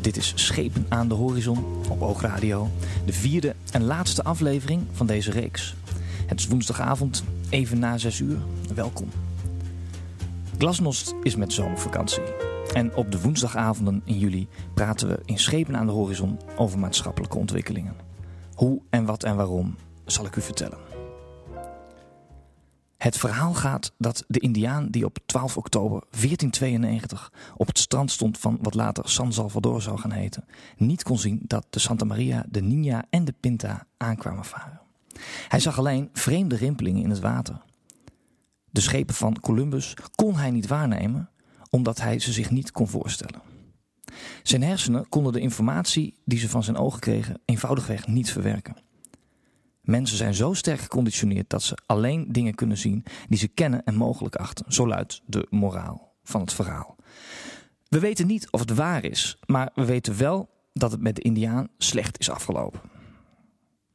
Dit is Schepen aan de Horizon op Oogradio. De vierde en laatste aflevering van deze reeks. Het is woensdagavond, even na 6 uur. Welkom. Glasnost is met zomervakantie. En op de woensdagavonden in juli praten we in Schepen aan de Horizon over maatschappelijke ontwikkelingen. Hoe en wat en waarom zal ik u vertellen. Het verhaal gaat dat de Indiaan die op 12 oktober 1492 op het strand stond van wat later San Salvador zou gaan heten, niet kon zien dat de Santa Maria, de Nina en de Pinta aankwamen varen. Hij zag alleen vreemde rimpelingen in het water. De schepen van Columbus kon hij niet waarnemen, omdat hij ze zich niet kon voorstellen. Zijn hersenen konden de informatie die ze van zijn ogen kregen eenvoudigweg niet verwerken. Mensen zijn zo sterk geconditioneerd dat ze alleen dingen kunnen zien die ze kennen en mogelijk achten. Zo luidt de moraal van het verhaal. We weten niet of het waar is, maar we weten wel dat het met de Indiaan slecht is afgelopen.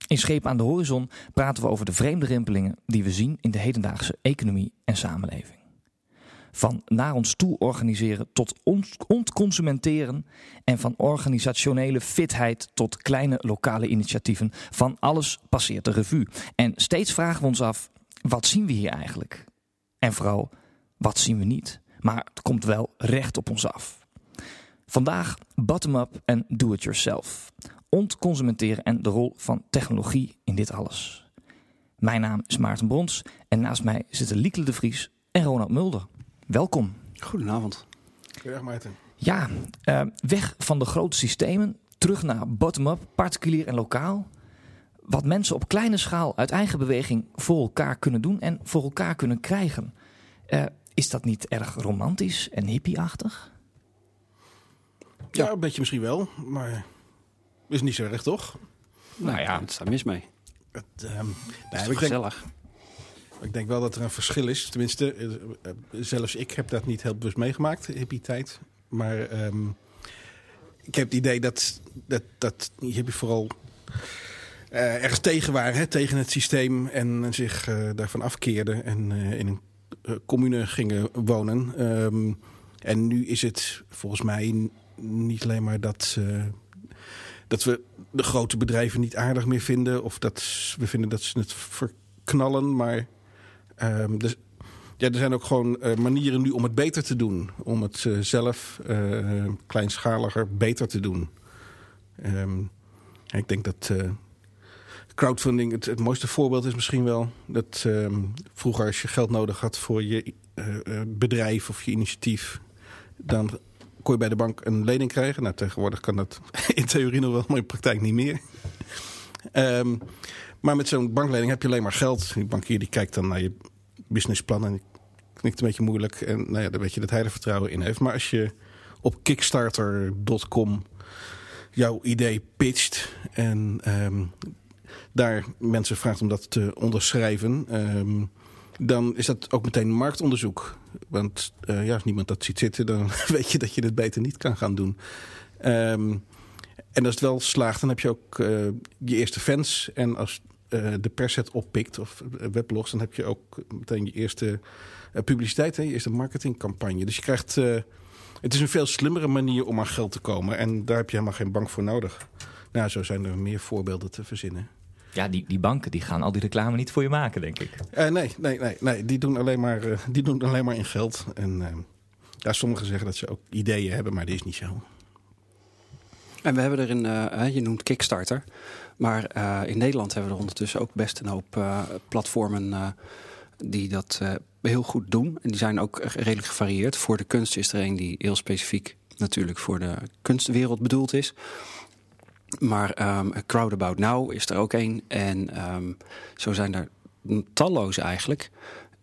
In Scheep aan de Horizon praten we over de vreemde rimpelingen die we zien in de hedendaagse economie en samenleving. Van naar ons toe organiseren tot ontconsumenteren. En van organisationele fitheid tot kleine lokale initiatieven. Van alles passeert de revue. En steeds vragen we ons af, wat zien we hier eigenlijk? En vooral, wat zien we niet? Maar het komt wel recht op ons af. Vandaag bottom-up en do-it-yourself. Ontconsumenteren en de rol van technologie in dit alles. Mijn naam is Maarten Brons en naast mij zitten Liekle de Vries en Ronald Mulder. Welkom. Goedenavond. Goedendag Maarten. Ja, uh, weg van de grote systemen, terug naar bottom-up, particulier en lokaal. Wat mensen op kleine schaal uit eigen beweging voor elkaar kunnen doen en voor elkaar kunnen krijgen. Uh, is dat niet erg romantisch en hippieachtig? Ja, een beetje misschien wel, maar is niet zo erg, toch? Nou ja, het staat mis mee. Het, um, nee, is gezellig. Denk, ik denk wel dat er een verschil is. Tenminste, eh, eh, zelfs ik heb dat niet heel bewust meegemaakt, hippie tijd. Maar um, ik heb het idee dat, dat, dat hippie vooral uh, ergens tegen waren. Hè, tegen het systeem en zich daarvan afkeerden. En in een commune gingen wonen. Um, en nu is het volgens mij niet alleen maar dat dat we de grote bedrijven niet aardig meer vinden. Of dat we vinden dat ze het verknallen. Maar Um, dus, ja, er zijn ook gewoon uh, manieren nu om het beter te doen. Om het uh, zelf uh, kleinschaliger beter te doen. Um, ik denk dat crowdfunding het, het, mooiste voorbeeld is misschien wel. Dat um, vroeger als je geld nodig had voor je bedrijf of je initiatief... dan kon je bij de bank een lening krijgen. Nou, tegenwoordig kan dat in theorie nog wel, maar in praktijk niet meer. Um, maar met zo'n banklening heb je alleen maar geld. Die bankier die kijkt dan naar je businessplan en knikt een beetje moeilijk. En nou ja, dan weet je dat hij er vertrouwen in heeft. Maar als je op kickstarter.com jouw idee pitcht en um, daar mensen vraagt om dat te onderschrijven, um, dan is dat ook meteen marktonderzoek. Want uh, ja, als niemand dat ziet zitten, dan weet je dat je het beter niet kan gaan doen. Um, en als het wel slaagt, dan heb je ook uh, je eerste fans. En als uh, de pers het oppikt of weblogs, dan heb je ook meteen je eerste uh, publiciteit, hè, je eerste marketingcampagne. Dus je krijgt. Uh, het is een veel slimmere manier om aan geld te komen. En daar heb je helemaal geen bank voor nodig. Nou, zo zijn er meer voorbeelden te verzinnen. Ja, die, die banken die gaan al die reclame niet voor je maken, denk ik. nee, nee, nee, nee. Die doen alleen maar, die doen alleen maar in geld. En ja, sommigen zeggen dat ze ook ideeën hebben, maar die is niet zo. En we hebben er uh, je noemt Kickstarter. Maar uh, in Nederland hebben we er ondertussen ook best een hoop uh, platformen die dat heel goed doen. En die zijn ook redelijk gevarieerd. Voor de kunst is er een die heel specifiek natuurlijk voor de kunstwereld bedoeld is. Maar um, Crowdabout Now is er ook een. En um, zo zijn er talloze eigenlijk.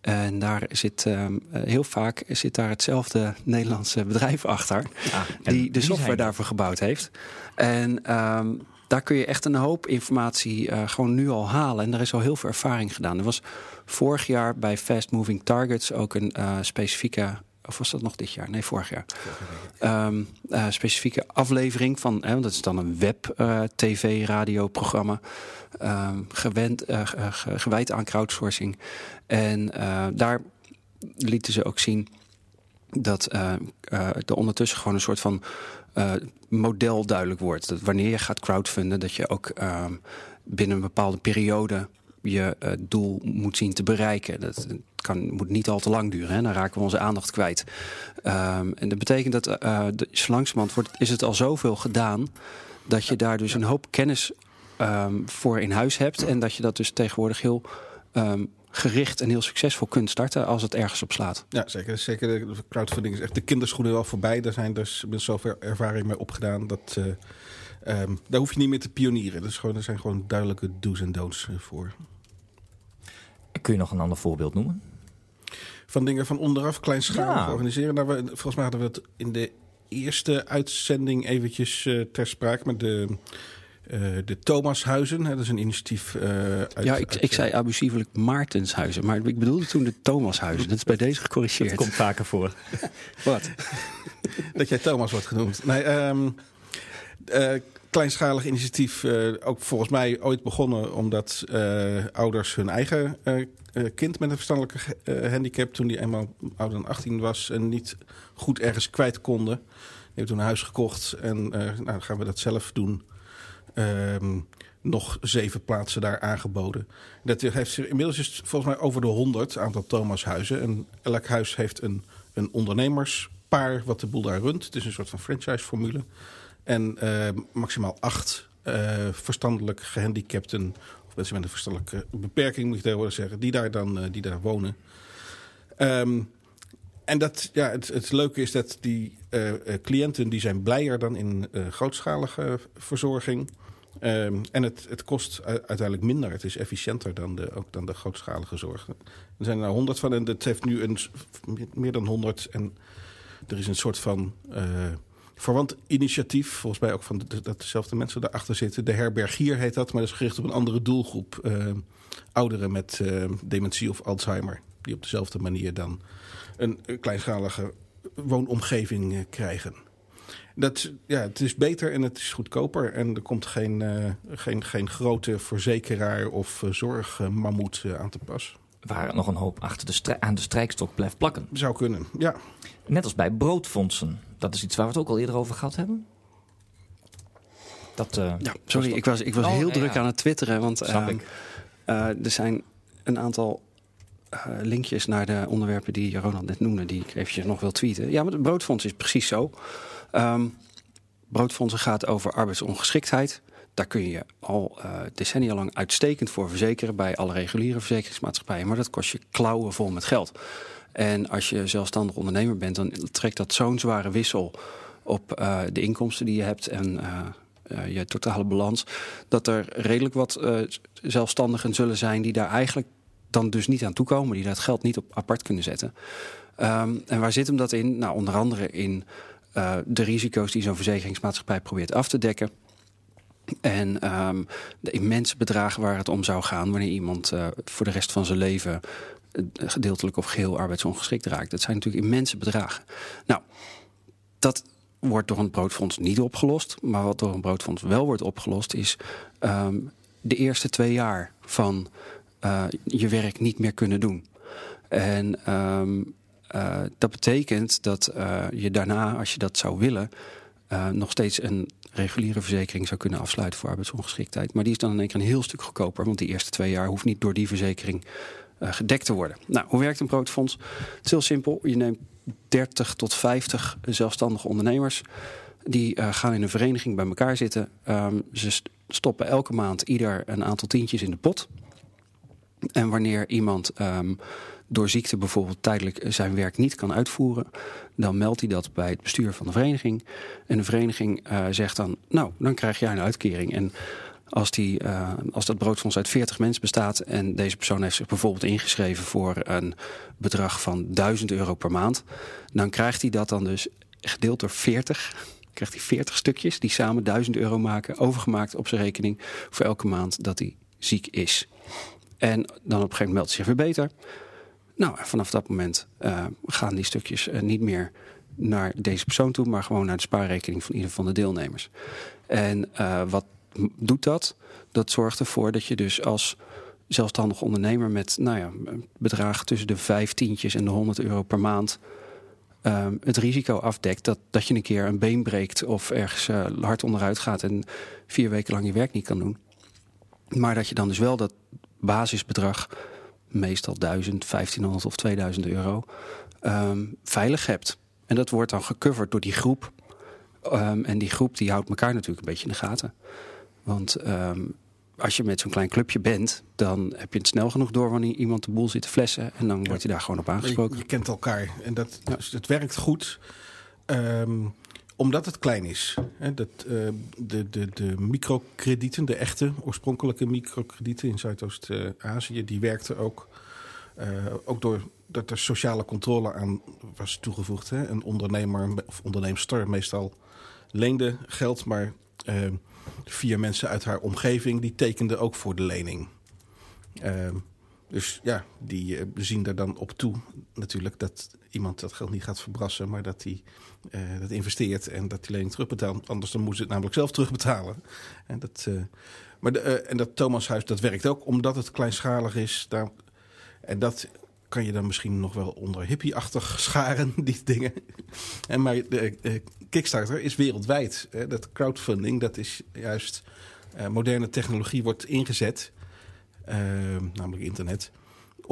En daar zit um, heel vaak zit daar hetzelfde Nederlandse bedrijf achter. Ja, die de software daarvoor gebouwd heeft. En um, daar kun je echt een hoop informatie uh, gewoon nu al halen. En daar is al heel veel ervaring gedaan. Er was vorig jaar bij Fast Moving Targets ook een uh, specifieke of was dat nog dit jaar? Nee, vorig jaar. Um, specifieke aflevering van, hè, want dat is dan een web uh, tv radioprogramma um, gewend, gewijd aan crowdsourcing. En daar lieten ze ook zien dat er ondertussen gewoon een soort van eh, model duidelijk wordt. Dat wanneer je gaat crowdfunden, dat je ook ehm, binnen een bepaalde periode je uh, doel moet zien te bereiken. Dat kan, moet niet al te lang duren. Hè? Dan raken we onze aandacht kwijt. Um, en dat betekent dat uh, langzamerhand wordt, is het al zoveel gedaan... dat je daar dus een hoop kennis um, voor in huis hebt. En dat je dat dus tegenwoordig heel um, gericht en heel succesvol kunt starten als het ergens op slaat. Ja, zeker. zeker de crowdfunding is echt de kinderschoenen wel voorbij. Daar zijn dus met zoveel ervaring mee opgedaan dat... Uh, Um, daar hoef je niet meer te pionieren. Dus gewoon, er zijn gewoon duidelijke do's en don'ts voor. Kun je nog een ander voorbeeld noemen? Van dingen van onderaf kleinschalig ja. organiseren. Nou, we, volgens mij hadden we het in de eerste uitzending eventjes uh, ter sprake met de, uh, de Thomashuizen. Dat is een initiatief uh, uit... Ja, ik, uit, ik zei abusievelijk Maartenshuizen. Maar ik bedoelde toen de Thomashuizen. Dat is bij deze gecorrigeerd. Dat komt vaker voor. Wat? dat jij Thomas wordt genoemd. Nee, um, uh, kleinschalig initiatief, uh, ook volgens mij ooit begonnen omdat uh, ouders hun eigen uh, kind met een verstandelijke handicap, toen die eenmaal ouder dan 18 was en niet goed ergens kwijt konden, die hebben toen een huis gekocht en nou, dan gaan we dat zelf doen. Um, nog zeven plaatsen daar aangeboden. Dat heeft inmiddels is volgens mij over de 100 aantal Thomashuizen. En elk huis heeft een, een ondernemerspaar wat de boel daar runt. Het is een soort van franchise-formule. En uh, maximaal acht uh, verstandelijk gehandicapten, of mensen met een verstandelijke beperking moet je tegenwoordig zeggen, die daar dan uh, die daar wonen. Um, en dat, ja, het, het leuke is dat die cliënten die zijn blijer dan in grootschalige verzorging. Um, en het, het kost uiteindelijk minder. Het is efficiënter dan de, ook dan de grootschalige zorg. Er zijn er honderd van en het heeft nu een, meer dan honderd. En er is een soort van verwant initiatief. Volgens mij ook van dat dezelfde mensen daarachter zitten. De herbergier heet dat, maar dat is gericht op een andere doelgroep. Uh, ouderen met uh, dementie of Alzheimer. Die op dezelfde manier dan een, kleinschalige woonomgeving krijgen. Dat, ja, het is beter en het is goedkoper. En er komt geen, uh, geen, geen grote verzekeraar of uh, zorgmammoet uh, aan te pas. Waar nog een hoop achter de aan de strijkstok blijft plakken. Zou kunnen, ja. Net als bij broodfondsen. Dat is iets waar we het ook al eerder over gehad hebben. Dat, uh, ja, sorry, ik was, ik was oh, heel ja, druk aan het twitteren. Want uh, uh, er zijn een aantal linkjes naar de onderwerpen die Ronald net noemde... die ik eventjes nog wil tweeten. Ja, maar het broodfonds is precies zo. Um, broodfondsen gaat over arbeidsongeschiktheid. Daar kun je al uh, decennia lang uitstekend voor verzekeren... bij alle reguliere verzekeringsmaatschappijen. Maar dat kost je klauwen vol met geld. En als je zelfstandig ondernemer bent, dan trekt dat zo'n zware wissel op uh, de inkomsten die je hebt en uh, je totale balans. Dat er redelijk wat zelfstandigen zullen zijn die daar eigenlijk dan dus niet aan toekomen, die dat geld niet op apart kunnen zetten. Um, en waar zit hem dat in? Nou, onder andere in de risico's die zo'n verzekeringsmaatschappij probeert af te dekken. En um, de immense bedragen waar het om zou gaan wanneer iemand uh, voor de rest van zijn leven gedeeltelijk of geheel arbeidsongeschikt raakt. Dat zijn natuurlijk immense bedragen. Nou, dat wordt door een broodfonds niet opgelost. Maar wat door een broodfonds wel wordt opgelost is um, de eerste twee jaar van je werk niet meer kunnen doen. En um, uh, dat betekent dat uh, je daarna, als je dat zou willen, nog steeds een reguliere verzekering zou kunnen afsluiten voor arbeidsongeschiktheid. Maar die is dan in één keer een heel stuk goedkoper, want die eerste twee jaar hoeft niet door die verzekering gedekt te worden. Nou, hoe werkt een broodfonds? Het is heel simpel. Je neemt 30 tot 50 zelfstandige ondernemers. Die gaan in een vereniging bij elkaar zitten. Um, ze stoppen elke maand ieder een aantal tientjes in de pot. En wanneer iemand um, door ziekte bijvoorbeeld tijdelijk zijn werk niet kan uitvoeren, dan meldt hij dat bij het bestuur van de vereniging. En de vereniging uh, zegt dan, nou, dan krijg jij een uitkering. En als, die, uh, als dat broodfonds uit 40 mensen bestaat en deze persoon heeft zich bijvoorbeeld ingeschreven voor een bedrag van 1000 euro per maand, dan krijgt hij dat dan dus gedeeld door 40. Krijgt hij 40 stukjes die samen 1000 euro maken, overgemaakt op zijn rekening voor elke maand dat hij ziek is. En dan op een gegeven moment meldt hij zich weer beter. Nou, vanaf dat moment uh, gaan die stukjes uh, niet meer naar deze persoon toe, maar gewoon naar de spaarrekening van ieder van de deelnemers. En uh, wat doet dat? Dat zorgt ervoor dat je dus als zelfstandig ondernemer met nou ja, bedragen tussen de vijftientjes en de 100 euro per maand ehm, het risico afdekt dat, dat je een keer een been breekt of ergens hard onderuit gaat en vier weken lang je werk niet kan doen. Maar dat je dan dus wel dat basisbedrag, meestal 1000, 1500 of 2000 euro, ehm, veilig hebt. En dat wordt dan gecoverd door die groep. Um, en die groep die houdt elkaar natuurlijk een beetje in de gaten. Want um, als je met zo'n klein clubje bent, dan heb je het snel genoeg door wanneer iemand de boel zit te flessen. En dan wordt je daar gewoon op aangesproken. Je, kent elkaar en dat, ja. dus het werkt goed. Um, omdat het klein is. Hè, dat, uh, de, de, de microkredieten, de echte oorspronkelijke microkredieten in Zuidoost-Azië, die werkten ook. Uh, ook door dat er sociale controle aan was toegevoegd. Hè. Een ondernemer of onderneemster meestal leende geld, maar uh, vier mensen uit haar omgeving die tekenden ook voor de lening. Dus ja, die zien er dan op toe natuurlijk dat iemand dat geld niet gaat verbrassen, maar dat hij uh, dat investeert en dat die lening terugbetaalt. Anders dan moet ze het namelijk zelf terugbetalen. En dat, uh, maar de, en dat Thomashuis, dat werkt ook omdat het kleinschalig is. Daar, en dat kan je dan misschien nog wel onder hippie-achtig scharen, die dingen. En maar de, Kickstarter is wereldwijd. Dat crowdfunding, dat is juist moderne technologie wordt ingezet, namelijk internet,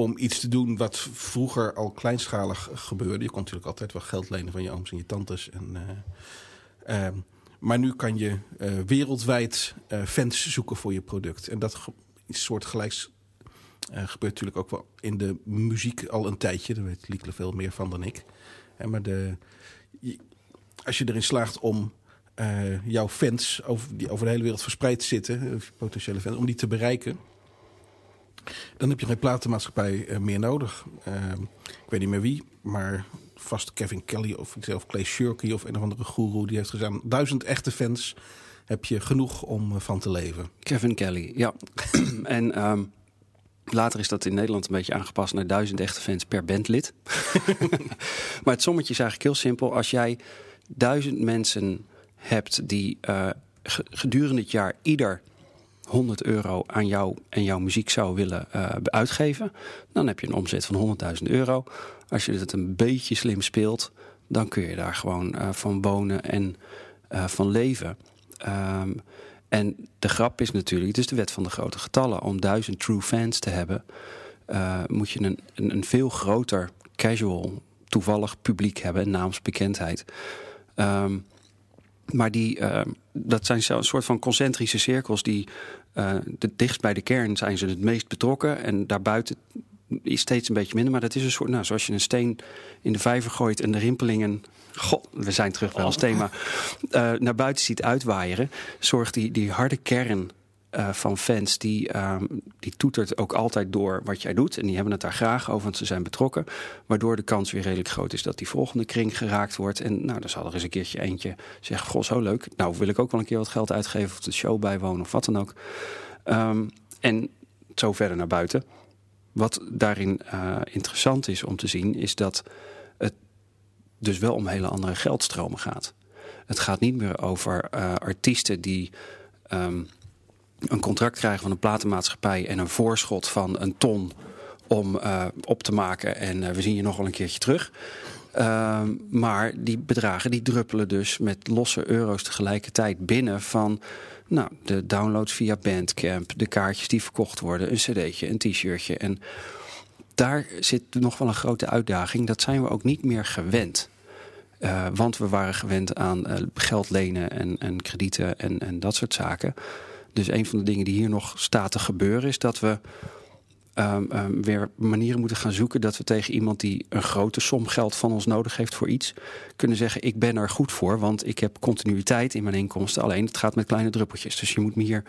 om iets te doen wat vroeger al kleinschalig gebeurde. Je kon natuurlijk altijd wel geld lenen van je ooms en je tantes. En, uh, maar nu kan je wereldwijd fans zoeken voor je product. En dat is soort gelijks gebeurt natuurlijk ook wel in de muziek al een tijdje. Daar weet Liekle veel meer van dan ik. Maar de, als je erin slaagt om jouw fans over, die over de hele wereld verspreid zitten, potentiële fans, om die te bereiken, dan heb je geen platenmaatschappij uh, meer nodig. ik weet niet meer wie, maar vast Kevin Kelly of zelf Clay Shirky of een of andere guru die heeft gezegd: duizend echte fans heb je genoeg om van te leven. Kevin Kelly, ja. en um, Later is dat in Nederland een beetje aangepast naar duizend echte fans per bandlid. maar het sommetje is eigenlijk heel simpel. Als jij duizend mensen hebt die uh, gedurende het jaar ieder 100 euro aan jou en jouw muziek zou willen uh, uitgeven, dan heb je een omzet van 100.000 euro. Als je het een beetje slim speelt, dan kun je daar gewoon uh, van wonen en van leven. Um, en de grap is natuurlijk, het is de wet van de grote getallen. Om duizend true fans te hebben, moet je een, een, veel groter casual, toevallig publiek hebben, een naamsbekendheid. Um, maar die, uh, dat zijn een soort van concentrische cirkels die uh, de dichtst bij de kern zijn ze het meest betrokken. En daarbuiten is steeds een beetje minder. Maar dat is een soort, nou, zoals je een steen in de vijver gooit en de rimpelingen. God, we zijn terug bij ons oh. thema. Uh, naar buiten ziet uitwaaieren. Zorgt die, die harde kern uh, van fans, die, um, die toetert ook altijd door wat jij doet. En die hebben het daar graag over, want ze zijn betrokken. Waardoor de kans weer redelijk groot is dat die volgende kring geraakt wordt. En nou, dan zal er eens een keertje eentje zeggen: Goh, zo leuk. Nou, wil ik ook wel een keer wat geld uitgeven of de show bijwonen of wat dan ook. Um, en zo verder naar buiten. Wat daarin uh, interessant is om te zien, is dat het dus wel om hele andere geldstromen gaat. Het gaat niet meer over uh, artiesten die um, een contract krijgen van een platenmaatschappij en een voorschot van een ton om uh, op te maken en we zien je nog wel een keertje terug. Uh, maar die bedragen die druppelen dus met losse euro's tegelijkertijd binnen van nou, de downloads via Bandcamp, de kaartjes die verkocht worden, een cd'tje, een t-shirtje. En daar zit nog wel een grote uitdaging. Dat zijn we ook niet meer gewend. Uh, want we waren gewend aan geld lenen en, en kredieten en, en dat soort zaken. Dus een van de dingen die hier nog staat te gebeuren is dat we um, um, weer manieren moeten gaan zoeken dat we tegen iemand die een grote som geld van ons nodig heeft voor iets, kunnen zeggen: Ik ben er goed voor, want ik heb continuïteit in mijn inkomsten. Alleen het gaat met kleine druppeltjes. Dus je moet me hier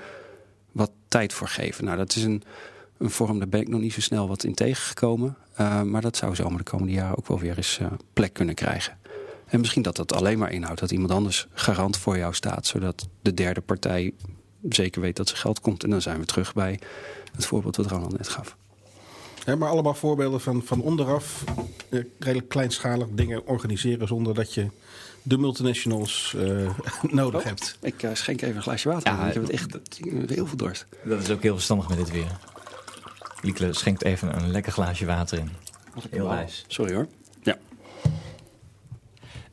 wat tijd voor geven. Nou, dat is een, een vorm, daar ben ik nog niet zo snel wat in tegengekomen. Uh, maar dat zou zomaar de komende jaren ook wel weer eens uh, plek kunnen krijgen. En misschien dat dat alleen maar inhoudt dat iemand anders garant voor jou staat, zodat de derde partij zeker weet dat ze geld komt. En dan zijn we terug bij het voorbeeld wat Ronald net gaf. Ja, maar allemaal voorbeelden van, van onderaf eh, redelijk kleinschalig dingen organiseren zonder dat je de multinationals uh, nodig oh, hebt. Ik uh, schenk even een glaasje water. Ja, ik heb het echt heel veel dorst. Dat is ook heel verstandig met dit weer. Liekle schenkt even een lekker glaasje water in. Heel wijs. Sorry hoor. Ja.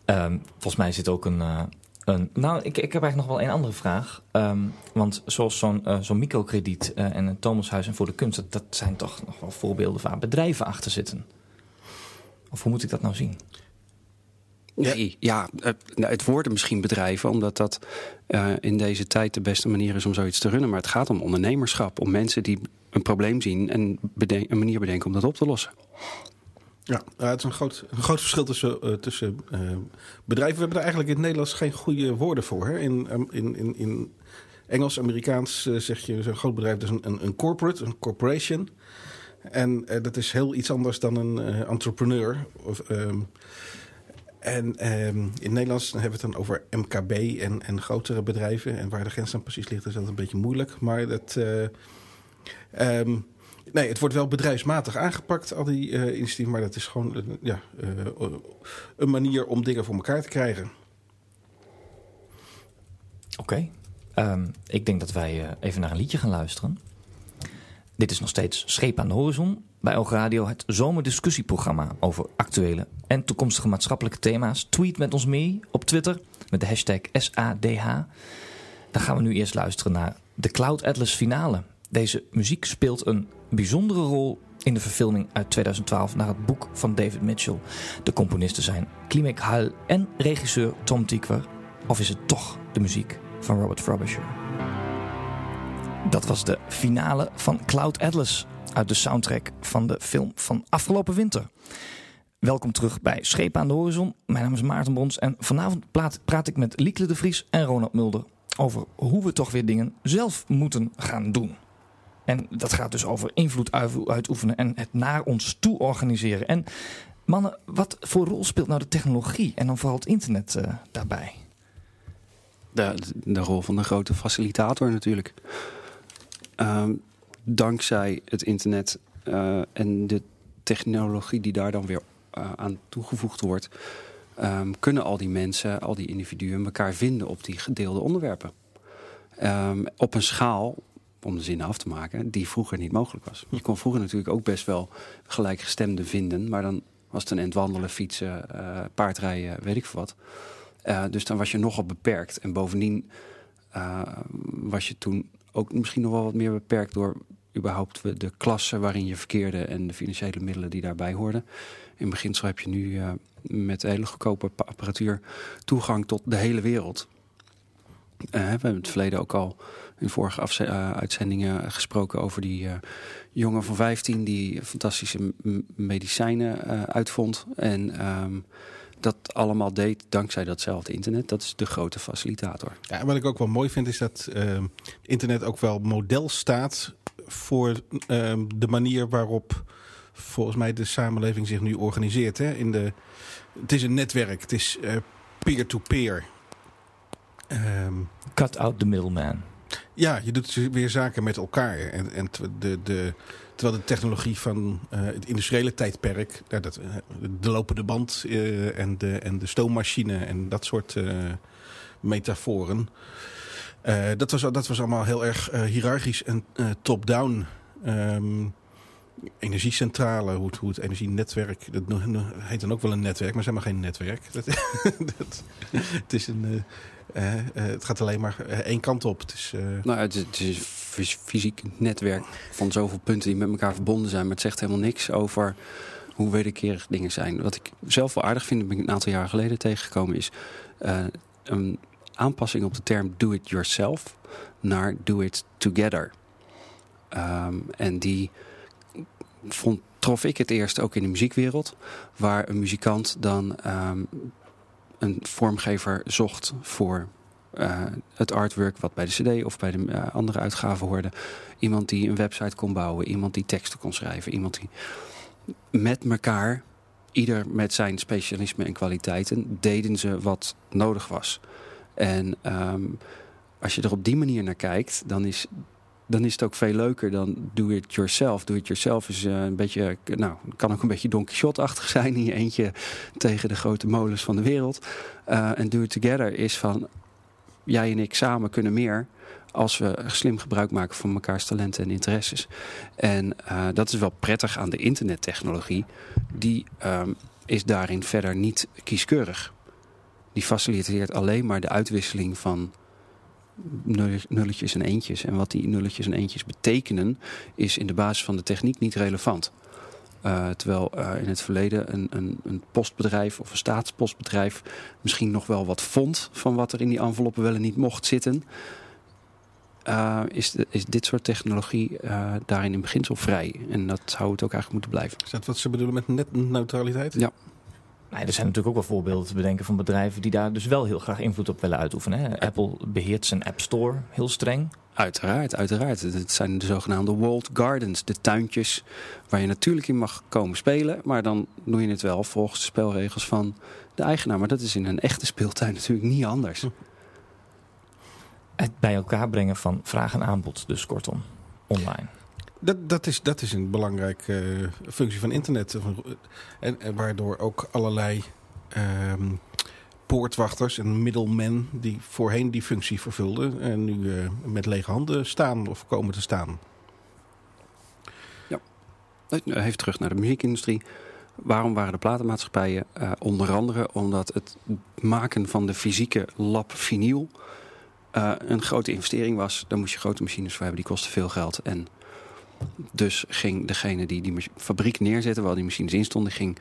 Ehm, volgens mij zit ook een... eh, een nou, ik, ik heb eigenlijk nog wel een andere vraag. Ehm, want zoals zo'n eh, zo'n microkrediet eh, en een Thomashuis en voor de kunst... Dat, zijn toch nog wel voorbeelden waar bedrijven achter zitten. Of hoe moet ik dat nou zien? Nee, ja, het, nou, het worden misschien bedrijven, omdat dat eh, in deze tijd de beste manier is om zoiets te runnen. Maar het gaat om ondernemerschap, om mensen die een probleem zien en een manier bedenken om dat op te lossen. Ja, eh, het is een groot, een groot verschil tussen, eh, tussen eh, bedrijven. We hebben er eigenlijk in het Nederlands geen goede woorden voor. Hè? In, um, in, in, in Engels, Amerikaans zeg je zo'n groot bedrijf, dus een, een, corporate, een corporation. En dat is heel iets anders dan een entrepreneur. Of, ehm, en ehm, in het Nederlands hebben we het dan over MKB en, en grotere bedrijven. En waar de grens dan precies ligt, is dat een beetje moeilijk. Maar dat. ehm, Nee, het wordt wel bedrijfsmatig aangepakt, al die eh, initiatieven. Maar dat is gewoon eh, ja, eh, een manier om dingen voor elkaar te krijgen. Oké. Ehm, ik denk dat wij even naar een liedje gaan luisteren. Dit is nog steeds Scheep aan de Horizon. Bij Oog Radio het zomerdiscussieprogramma over actuele en toekomstige maatschappelijke thema's. Tweet met ons mee op Twitter met de hashtag SADH. Dan gaan we nu eerst luisteren naar de Cloud Atlas finale. Deze muziek speelt een bijzondere rol in de verfilming uit 2012 naar het boek van David Mitchell. De componisten zijn Klimek Hal en regisseur Tom Tykwer. Of is het toch de muziek van Robert Frobisher? Dat was de finale van Cloud Atlas uit de soundtrack van de film van afgelopen winter. Welkom terug bij Scheep aan de Horizon. Mijn naam is Maarten Brons en vanavond praat ik met Liekle de Vries en Ronald Mulder over hoe we toch weer dingen zelf moeten gaan doen. En dat gaat dus over invloed uit- uitoefenen en het naar ons toe organiseren. En mannen, wat voor rol speelt nou de technologie en dan vooral het internet eh, daarbij? De, de rol van de grote facilitator natuurlijk. Ehm, dankzij het internet eh, en de technologie die daar dan weer eh, aan toegevoegd wordt, ehm, kunnen al die mensen, al die individuen elkaar vinden op die gedeelde onderwerpen. Ehm, op een schaal, om de zin af te maken, die vroeger niet mogelijk was. Je kon vroeger natuurlijk ook best wel gelijkgestemden vinden, maar dan was het een end wandelen, fietsen, eh, paardrijden, weet ik veel wat. Eh, dus dan was je nogal beperkt. En bovendien eh, was je toen ook misschien nog wel wat meer beperkt door überhaupt de- klasse waarin je verkeerde en de financiële middelen die daarbij hoorden. In beginsel heb je nu met hele goedkope pa- apparatuur toegang tot de hele wereld. We hebben in het verleden ook al in vorige eh, uitzendingen gesproken over die eh, jongen van 15 die fantastische medicijnen eh, uitvond. En ehm, dat allemaal deed dankzij datzelfde internet. Dat is de grote facilitator. Ja, en wat ik ook wel mooi vind is dat ehm, internet ook wel model staat voor ehm, de manier waarop volgens mij de samenleving zich nu organiseert. Hè? In de, het is een netwerk, het is eh, peer-to-peer. Ehm, Cut out the middleman. Ja, je doet weer zaken met elkaar. En, en de, de, terwijl de technologie van eh, het industriële tijdperk, nou, dat, eh, de lopende band eh, en, de, en de stoommachine en dat soort metaforen. dat, was, dat was allemaal heel erg hiërarchisch en top-down. Ehm, energiecentrale, hoe het, hoe het energienetwerk, dat heet dan ook wel een netwerk, maar is helemaal geen netwerk. Dat, dat, het, is een, eh, het gaat alleen maar eh, één kant op. Het is, eh, Nou, het, is- een fys- fysiek netwerk van zoveel punten die met elkaar verbonden zijn. Maar het zegt helemaal niks over hoe wederkerig dingen zijn. Wat ik zelf wel aardig vind, ben ik een aantal jaren geleden tegengekomen, is een aanpassing op de term do it yourself naar do it together. Ehm, en die vond, trof ik het eerst ook in de muziekwereld, waar een muzikant dan ehm, een vormgever zocht voor eh, het artwork wat bij de cd of bij de eh, andere uitgaven hoorde. Iemand die een website kon bouwen, iemand die teksten kon schrijven, iemand die met elkaar, ieder met zijn specialisme en kwaliteiten, deden ze wat nodig was. En ehm, als je er op die manier naar kijkt, dan is, dan is het ook veel leuker dan do it yourself. Do it yourself is eh, een beetje, nou, kan ook een beetje Don Quixote-achtig zijn in je eentje tegen de grote molens van de wereld. Eh, En do it together is van jij en ik samen kunnen meer als we slim gebruik maken van mekaars talenten en interesses. En eh, dat is wel prettig aan de internettechnologie. Die ehm, is daarin verder niet kieskeurig. die faciliteert alleen maar de uitwisseling van nulletjes en eentjes. En wat die nulletjes en eentjes betekenen, is in de basis van de techniek niet relevant. Uh, terwijl uh, in het verleden een, een, een, postbedrijf of een staatspostbedrijf misschien nog wel wat vond van wat er in die enveloppen wel en niet mocht zitten. Uh, is, de, is dit soort technologie daarin in beginsel vrij. En dat zou het ook eigenlijk moeten blijven. Is dat wat ze bedoelen met netneutraliteit? Ja. Nee, er zijn natuurlijk ook wel voorbeelden te bedenken van bedrijven die daar dus wel heel graag invloed op willen uitoefenen. Hè? Apple beheert zijn App Store heel streng. Uiteraard, uiteraard. Het zijn de zogenaamde walled gardens, de tuintjes waar je natuurlijk in mag komen spelen. Maar dan doe je het wel volgens de spelregels van de eigenaar. Maar dat is in een echte speeltuin natuurlijk niet anders. Het bij elkaar brengen van vraag en aanbod, dus kortom, online. Dat, dat, is, dat is een belangrijke uh, functie van internet. En, en waardoor ook allerlei um, poortwachters en middelmen die voorheen die functie vervulden... en nu uh, met lege handen staan of komen te staan. Ja, even terug naar de muziekindustrie. Waarom waren de platenmaatschappijen? Onder andere omdat het maken van de fysieke lab vinyl... een grote investering was. Daar moest je grote machines voor hebben, die kosten veel geld... En dus ging degene die die fabriek neerzetten, waar die machines in stonden, ging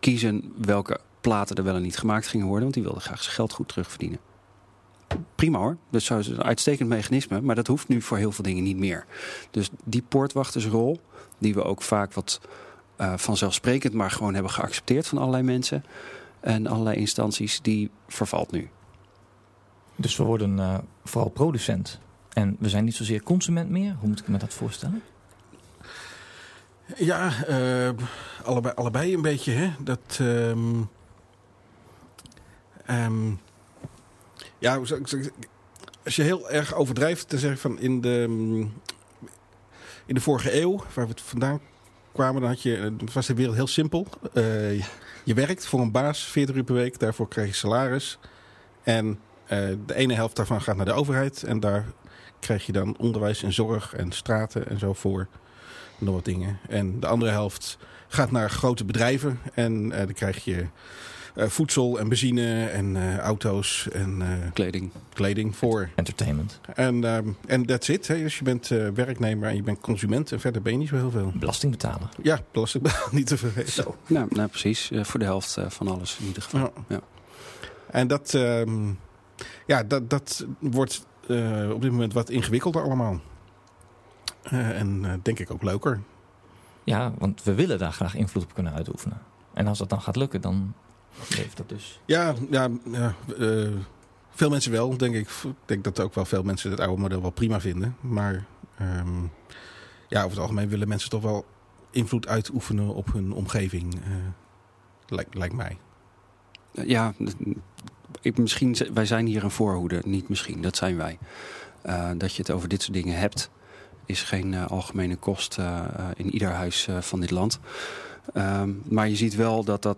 kiezen welke platen er wel en niet gemaakt gingen worden. Want die wilde graag zijn geld goed terugverdienen. Prima hoor, dat is een uitstekend mechanisme, maar dat hoeft nu voor heel veel dingen niet meer. Dus die poortwachtersrol, die we ook vaak wat uh, vanzelfsprekend maar gewoon hebben geaccepteerd van allerlei mensen en allerlei instanties, die vervalt nu. Dus we worden uh, vooral producent en we zijn niet zozeer consument meer. Hoe moet ik me dat voorstellen? Ja, uh, allebei, allebei een beetje. Hè? Dat, um, um, ja, als je heel erg overdrijft, dan zeg ik van in de, in de vorige eeuw, waar we vandaan kwamen, dan had je, was de wereld heel simpel. Uh, je werkt voor een baas 40 uur per week, daarvoor krijg je salaris. En uh, de ene helft daarvan gaat naar de overheid en daar krijg je dan onderwijs en zorg en straten en zo voor nog wat dingen. En de andere helft gaat naar grote bedrijven. En uh, dan krijg je uh, voedsel en benzine en uh, auto's en kleding. kleding voor. Entertainment. En um, that's it. Hè. Dus je bent werknemer en je bent consument. En verder ben je niet zo heel veel. Belasting betalen. Ja, belasting betalen. Niet te vergeten. Zo. Nou, nou precies. voor de helft van alles in ieder geval. Ja. ja. En dat, um, ja, dat, dat wordt op dit moment wat ingewikkelder allemaal. Uh, en uh, denk ik ook leuker. Ja, want we willen daar graag invloed op kunnen uitoefenen. En als dat dan gaat lukken, dan levert dat dus. Ja, ja, ja uh, veel mensen wel, denk ik. Ik denk dat ook wel veel mensen het oude model wel prima vinden. Maar um, ja, over het algemeen willen mensen toch wel invloed uitoefenen op hun omgeving. Lijkt, lijkt mij. Ja, ik, misschien, wij zijn hier een voorhoede. Niet misschien, dat zijn wij. dat je het over dit soort dingen hebt is geen uh, algemene kost uh, in ieder huis van dit land. Um, maar je ziet wel dat dat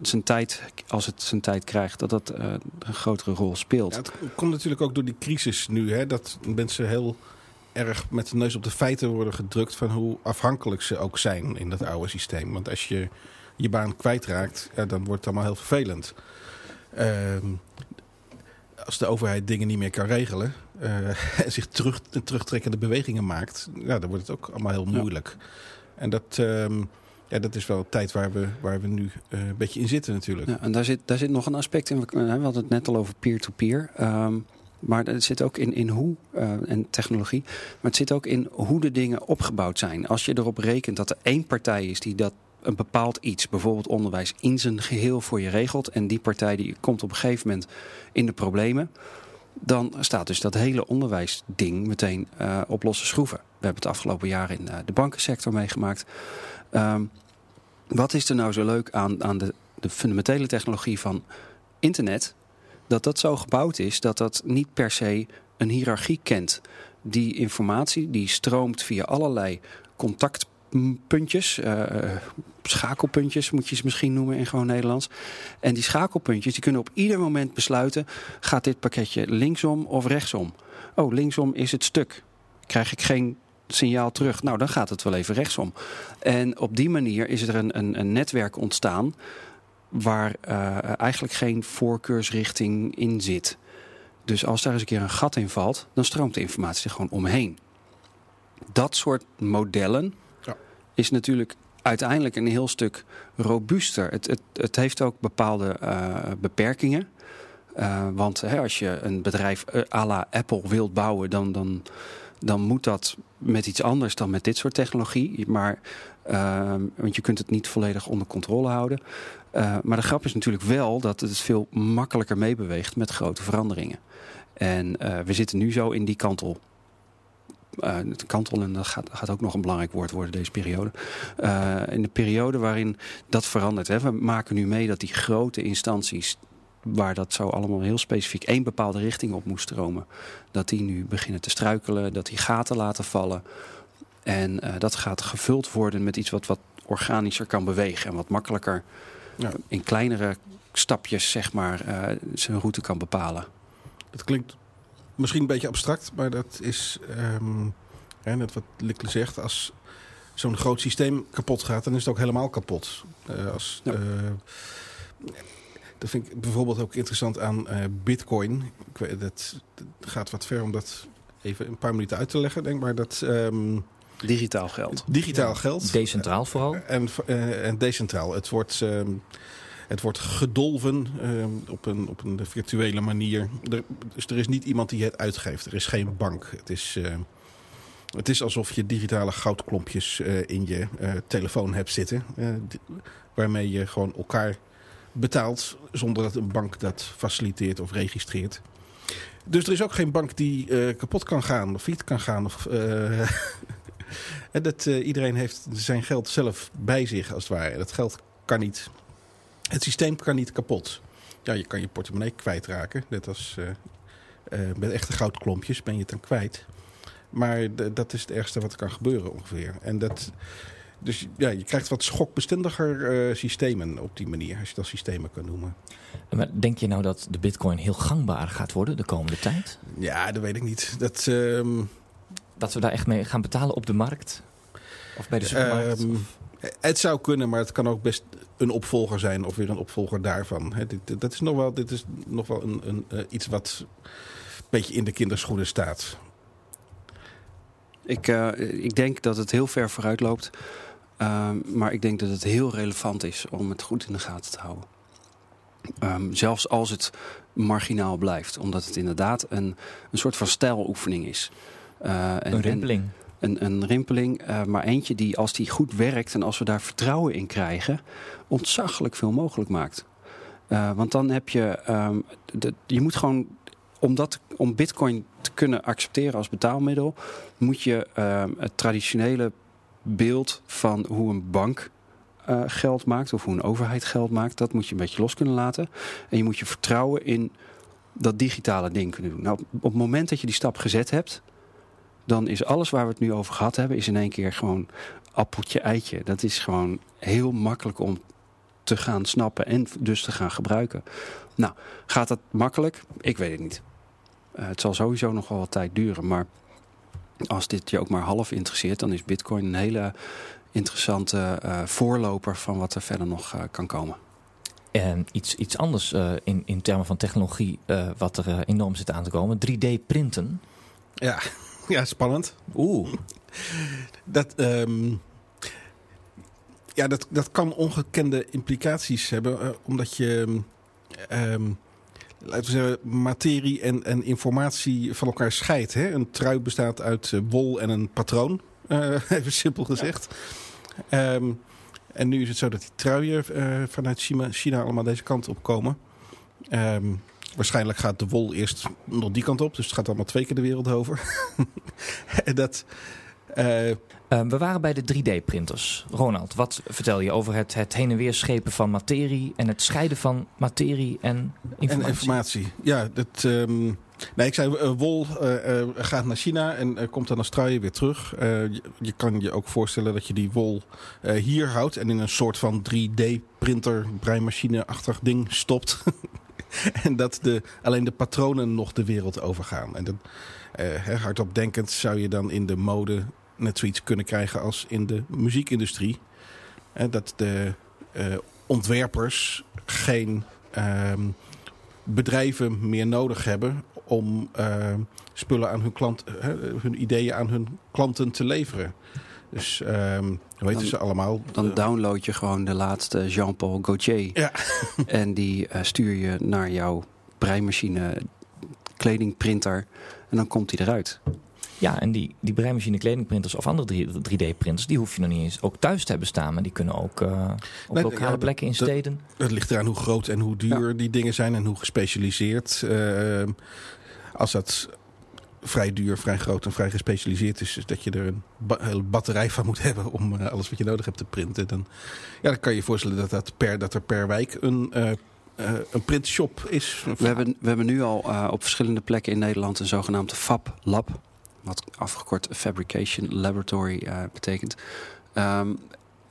zijn tijd, als het zijn tijd krijgt, dat dat een grotere rol speelt. Ja, het komt natuurlijk ook door die crisis nu, hè, dat mensen heel erg met de neus op de feiten worden gedrukt van hoe afhankelijk ze ook zijn in dat oude systeem. Want als je je baan kwijtraakt, dan wordt het allemaal heel vervelend. Ehm, als de overheid dingen niet meer kan regelen uh, en zich terug, terugtrekkende bewegingen maakt, ja, dan wordt het ook allemaal heel moeilijk. Ja. En dat, um, ja, dat is wel een tijd waar we, waar we nu uh, een beetje in zitten natuurlijk. Ja, en daar zit, daar zit nog een aspect in. We hadden het net al over peer-to-peer. -peer. Um, maar het zit ook in, in hoe, uh, en technologie, maar het zit ook in hoe de dingen opgebouwd zijn. Als je erop rekent dat er één partij is die dat een bepaald iets, bijvoorbeeld onderwijs, in zijn geheel voor je regelt. En die partij die komt op een gegeven moment in de problemen. Dan staat dus dat hele onderwijsding meteen uh, op losse schroeven. We hebben het afgelopen jaar in uh, de bankensector meegemaakt. Um, wat is er nou zo leuk aan, aan de, de fundamentele technologie van internet? Dat dat zo gebouwd is dat dat niet per se een hiërarchie kent. Die informatie die stroomt via allerlei contact puntjes, uh, schakelpuntjes moet je ze misschien noemen in gewoon Nederlands. En die schakelpuntjes die kunnen op ieder moment besluiten, gaat dit pakketje linksom of rechtsom? Oh, linksom is het stuk. Krijg ik geen signaal terug? Nou, dan gaat het wel even rechtsom. En op die manier is er een, een, een netwerk ontstaan waar uh, eigenlijk geen voorkeursrichting in zit. Dus als daar eens een keer een gat in valt, dan stroomt de informatie er gewoon omheen. Dat soort modellen. Is natuurlijk uiteindelijk een heel stuk robuuster. Het, het, het heeft ook bepaalde uh, beperkingen. Uh, want hè, als je een bedrijf à la Apple wilt bouwen, dan, dan, dan moet dat met iets anders dan met dit soort technologie. Maar, uh, want je kunt het niet volledig onder controle houden. Maar de grap is natuurlijk wel dat het veel makkelijker meebeweegt met grote veranderingen. En we zitten nu zo in die kantel. Uh, de kantel, en dat gaat, gaat, ook nog een belangrijk woord worden deze periode. in de periode waarin dat verandert. Hè. We maken nu mee dat die grote instanties waar dat zo allemaal heel specifiek één bepaalde richting op moest stromen. Dat die nu beginnen te struikelen, dat die gaten laten vallen. En uh, dat gaat gevuld worden met iets wat wat organischer kan bewegen en wat makkelijker ja. in kleinere stapjes zeg maar uh, zijn route kan bepalen. Dat klinkt misschien een beetje abstract, maar dat is um, hè, net wat Likle zegt. Als zo'n groot systeem kapot gaat, dan is het ook helemaal kapot. Uh, als, ja. Dat vind ik bijvoorbeeld ook interessant aan uh, Bitcoin. Ik weet, dat, dat, gaat wat ver om dat even een paar minuten uit te leggen. Denk maar dat. Um, digitaal geld. Digitaal ja. geld. Decentraal vooral. En, en decentraal. Het wordt. Um, het wordt gedolven um, op, een, op een virtuele manier. Er, dus er is niet iemand die het uitgeeft. Er is geen bank. Het is, uh, het is alsof je digitale goudklompjes uh, in je uh, telefoon hebt zitten. waarmee je gewoon elkaar betaalt zonder dat een bank dat faciliteert of registreert. Dus er is ook geen bank die kapot kan gaan of failliet kan gaan. Of, en dat, iedereen heeft zijn geld zelf bij zich als het ware. Dat geld kan niet. Het systeem kan niet kapot. Ja, je kan je portemonnee kwijtraken. Net als met echte goudklompjes ben je het dan kwijt. Maar dat is het ergste wat kan gebeuren ongeveer. En dat, dus ja, je krijgt wat schokbestendiger uh, systemen op die manier, als je dat systemen kan noemen. Maar denk je nou dat de bitcoin heel gangbaar gaat worden de komende tijd? Ja, dat weet ik niet. Dat, um... dat we daar echt mee gaan betalen op de markt? Of bij de supermarkt? Um, het zou kunnen, maar het kan ook best een opvolger zijn of weer een opvolger daarvan. He, dit, dat is nog wel, dit is nog wel een, een, uh, iets wat een beetje in de kinderschoenen staat. Ik, uh, ik denk dat het heel ver vooruit loopt. Um, maar ik denk dat het heel relevant is om het goed in de gaten te houden. Um, zelfs als het marginaal blijft. Omdat het inderdaad een, een soort van stijloefening is. Uh, en, een rimpeling. Een, een rimpeling, uh, maar eentje die als die goed werkt en als we daar vertrouwen in krijgen, ontzaglijk veel mogelijk maakt. Uh, want dan heb je, um, de, je moet gewoon, om, dat, om bitcoin te kunnen accepteren als betaalmiddel, moet je het traditionele beeld van hoe een bank uh, geld maakt of hoe een overheid geld maakt, dat moet je een beetje los kunnen laten. En je moet je vertrouwen in dat digitale ding kunnen doen. Nou, op het moment dat je die stap gezet hebt, dan is alles waar we het nu over gehad hebben, is in één keer gewoon appeltje eitje. Dat is gewoon heel makkelijk om te gaan snappen en dus te gaan gebruiken. Nou, gaat dat makkelijk? Ik weet het niet. Uh, het zal sowieso nog wel wat tijd duren, maar als dit je ook maar half interesseert, dan is Bitcoin een hele interessante uh, voorloper van wat er verder nog uh, kan komen. En iets, iets anders in, in termen van technologie, wat er enorm zit aan te komen: 3D-printen. Ja. ja, spannend. Oeh. Dat, um, ja, dat, dat kan ongekende implicaties hebben, omdat je. Um, laten we zeggen, materie en, en informatie van elkaar scheidt. Hè? Een trui bestaat uit uh, wol en een patroon, uh, even simpel gezegd. Ja. Um, en nu is het zo dat die truien uh, vanuit China, China, allemaal deze kant op komen. Um, waarschijnlijk gaat de wol eerst nog die kant op, dus het gaat allemaal twee keer de wereld over. en dat... Uh, we waren bij de 3D-printers. Ronald, wat vertel je over het, het heen en weer schepen van materie en het scheiden van materie en informatie? En informatie, ja. Dat, um, nee, ik zei, uh, wol uh, gaat naar China en komt dan Australië weer terug. Je, je, kan je ook voorstellen dat je die wol hier houdt en in een soort van 3D-printer, breinmachine-achtig ding stopt. en dat de, alleen de patronen nog de wereld overgaan. En dat, hardop denkend zou je dan in de mode net zoiets kunnen krijgen als in de muziekindustrie. dat de uh, ontwerpers geen ehm, bedrijven meer nodig hebben om ehm, spullen aan hun klant, eh, hun ideeën aan hun klanten te leveren. Dus ehm, weten Dan- ze allemaal? Dan Eh, download je gewoon de laatste Jean-Paul Gaultier. Ja. en die eh, stuur je naar jouw breimachine, kledingprinter. En dan komt hij eruit. Ja, en die, die breimachine kledingprinters of andere 3D-printers, die hoef je nog niet eens ook thuis te hebben staan. Maar die kunnen ook eh, op Nee, lokale ja, plekken in dat- steden. Het ligt eraan hoe groot en hoe duur die dingen zijn en hoe gespecialiseerd. Als dat vrij duur, vrij groot en vrij gespecialiseerd is, dus dat je er een hele batterij van moet hebben om eh, alles wat je nodig hebt te printen, dan, ja, dan kan je je voorstellen dat, dat, per, dat er per wijk een, eh eh, een printshop is. We hebben, we hebben nu al op verschillende plekken in Nederland een zogenaamde Fab Lab. Wat afgekort Fabrication Laboratory betekent. Ehm,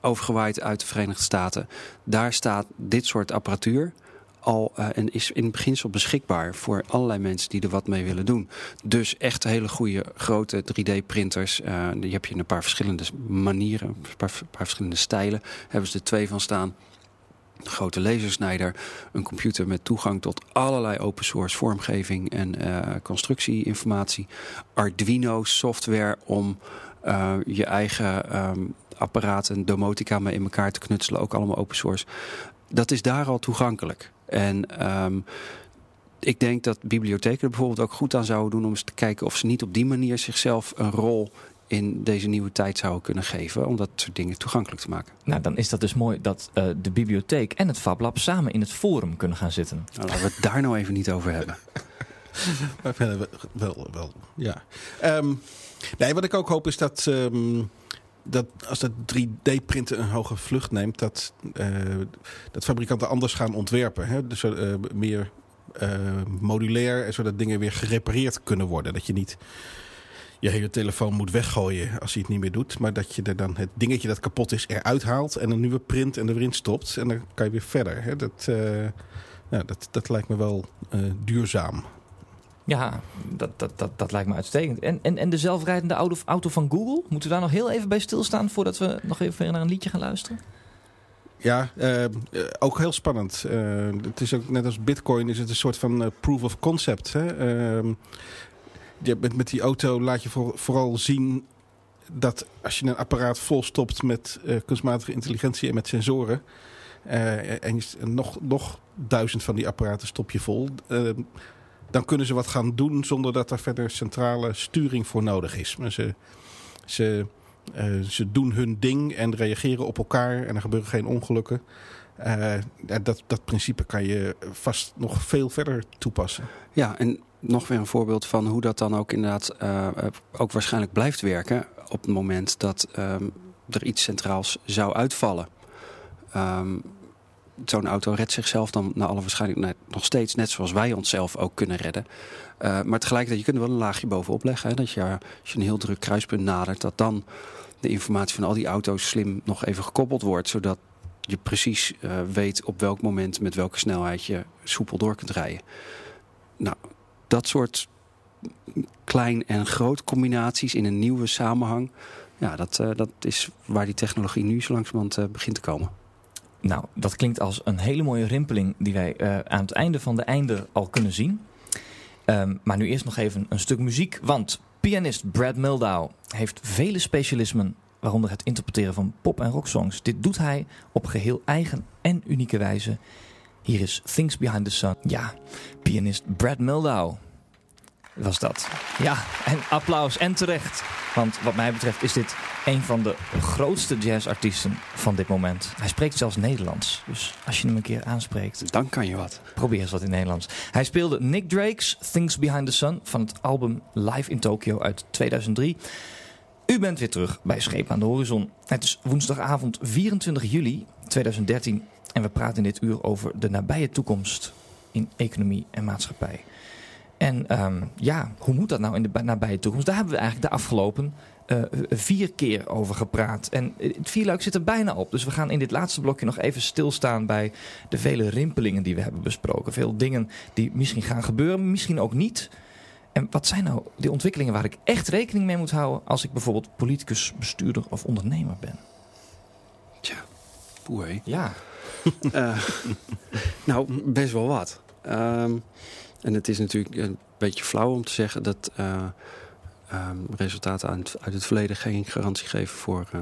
overgewaaid uit de Verenigde Staten. Daar staat dit soort apparatuur al eh, en is in beginsel beschikbaar voor allerlei mensen die er wat mee willen doen. Dus echt hele goede grote 3D-printers. eh, die heb je in een paar verschillende manieren, een paar, verschillende stijlen. Hebben ze er twee van staan. Grote lasersnijder, een computer met toegang tot allerlei open source vormgeving en eh, constructieinformatie. Arduino software om je eigen ehm, apparaten, domotica mee in elkaar te knutselen, ook allemaal open source. Dat is daar al toegankelijk. En ehm, ik denk dat bibliotheken er bijvoorbeeld ook goed aan zouden doen om eens te kijken of ze niet op die manier zichzelf een rol in deze nieuwe tijd zouden kunnen geven. Om dat soort dingen toegankelijk te maken. Nou, dan is dat dus mooi dat eh, de bibliotheek en het Fab Lab samen in het forum kunnen gaan zitten. Nou, laten we het daar nou even niet over hebben. Maar verder wel, wel, wel, ja. Ehm, nee, wat ik ook hoop is dat, ehm, dat als dat 3D-printen een hoge vlucht neemt, dat, eh, dat fabrikanten anders gaan ontwerpen. Hè? Dus eh, meer eh, modulair, zodat dingen weer gerepareerd kunnen worden. Dat je niet je hele telefoon moet weggooien als hij het niet meer doet. Maar dat je er dan het dingetje dat kapot is eruit haalt en een nieuwe print en er weer in stopt. En dan kan je weer verder. Hè? Dat, dat, dat lijkt me wel duurzaam. Ja, dat, dat, dat, dat lijkt me uitstekend. En, en, en de zelfrijdende auto, van Google, moeten we daar nog heel even bij stilstaan voordat we nog even naar een liedje gaan luisteren? Ja, eh, ook heel spannend. Eh, het is ook net als Bitcoin, is het een soort van eh, proof of concept. Hè? Ehm, je, met, met die auto laat je voor- vooral zien dat als je een apparaat volstopt met kunstmatige intelligentie en met sensoren. en je, nog, nog duizend van die apparaten stop je vol. dan kunnen ze wat gaan doen zonder dat er verder centrale sturing voor nodig is. Maar ze, ze eh, ze doen hun ding en reageren op elkaar en er gebeuren geen ongelukken. Eh, dat, dat principe kan je vast nog veel verder toepassen. Ja, en nog weer een voorbeeld van hoe dat dan ook inderdaad eh, ook waarschijnlijk blijft werken op het moment dat ehm, er iets centraals zou uitvallen. Ehm, Zo'n auto redt zichzelf dan naar alle waarschijnlijkheid nog steeds net zoals wij onszelf ook kunnen redden. Eh, maar tegelijkertijd, je kunt er wel een laagje bovenop leggen. Hè, dat je, als je een heel druk kruispunt nadert, dat dan de informatie van al die auto's slim nog even gekoppeld wordt. Zodat je precies eh, weet op welk moment met welke snelheid je soepel door kunt rijden. Nou, dat soort klein en groot combinaties in een nieuwe samenhang. Ja, dat, eh, dat is waar die technologie nu zo langzamerhand eh, begint te komen. Nou, dat klinkt als een hele mooie rimpeling die wij eh, aan het einde van de einde al kunnen zien. Ehm, maar nu eerst nog even een stuk muziek, want pianist Brad Mildau heeft vele specialismen, waaronder het interpreteren van pop- en rocksongs. Dit doet hij op geheel eigen en unieke wijze. Hier is Things Behind the Sun. Ja, pianist Brad Mildau was dat. Ja, en applaus en terecht. Want wat mij betreft is dit een van de grootste jazzartiesten van dit moment. Hij spreekt zelfs Nederlands. Dus als je hem een keer aanspreekt, Dan kan je wat. probeer eens wat in Nederlands. Hij speelde Nick Drake's Things Behind the Sun van het album Live in Tokyo uit 2003. U bent weer terug bij Scheep aan de Horizon. Het is woensdagavond 24 juli 2013 en we praten in dit uur over de nabije toekomst in economie en maatschappij. En ehm, ja, hoe moet dat nou in de nabije toekomst? Daar hebben we eigenlijk de afgelopen eh, vier keer over gepraat. En eh, het vierluik zit er bijna op. Dus we gaan in dit laatste blokje nog even stilstaan bij de vele rimpelingen die we hebben besproken. Veel dingen die misschien gaan gebeuren, misschien ook niet. En wat zijn nou de ontwikkelingen waar ik echt rekening mee moet houden als ik bijvoorbeeld politicus, bestuurder of ondernemer ben? Poeh, hé. Ja, Eh, nou, best wel wat. Ehm, en het is natuurlijk een beetje flauw om te zeggen dat uh, um, resultaten uit, het verleden geen garantie geven voor uh,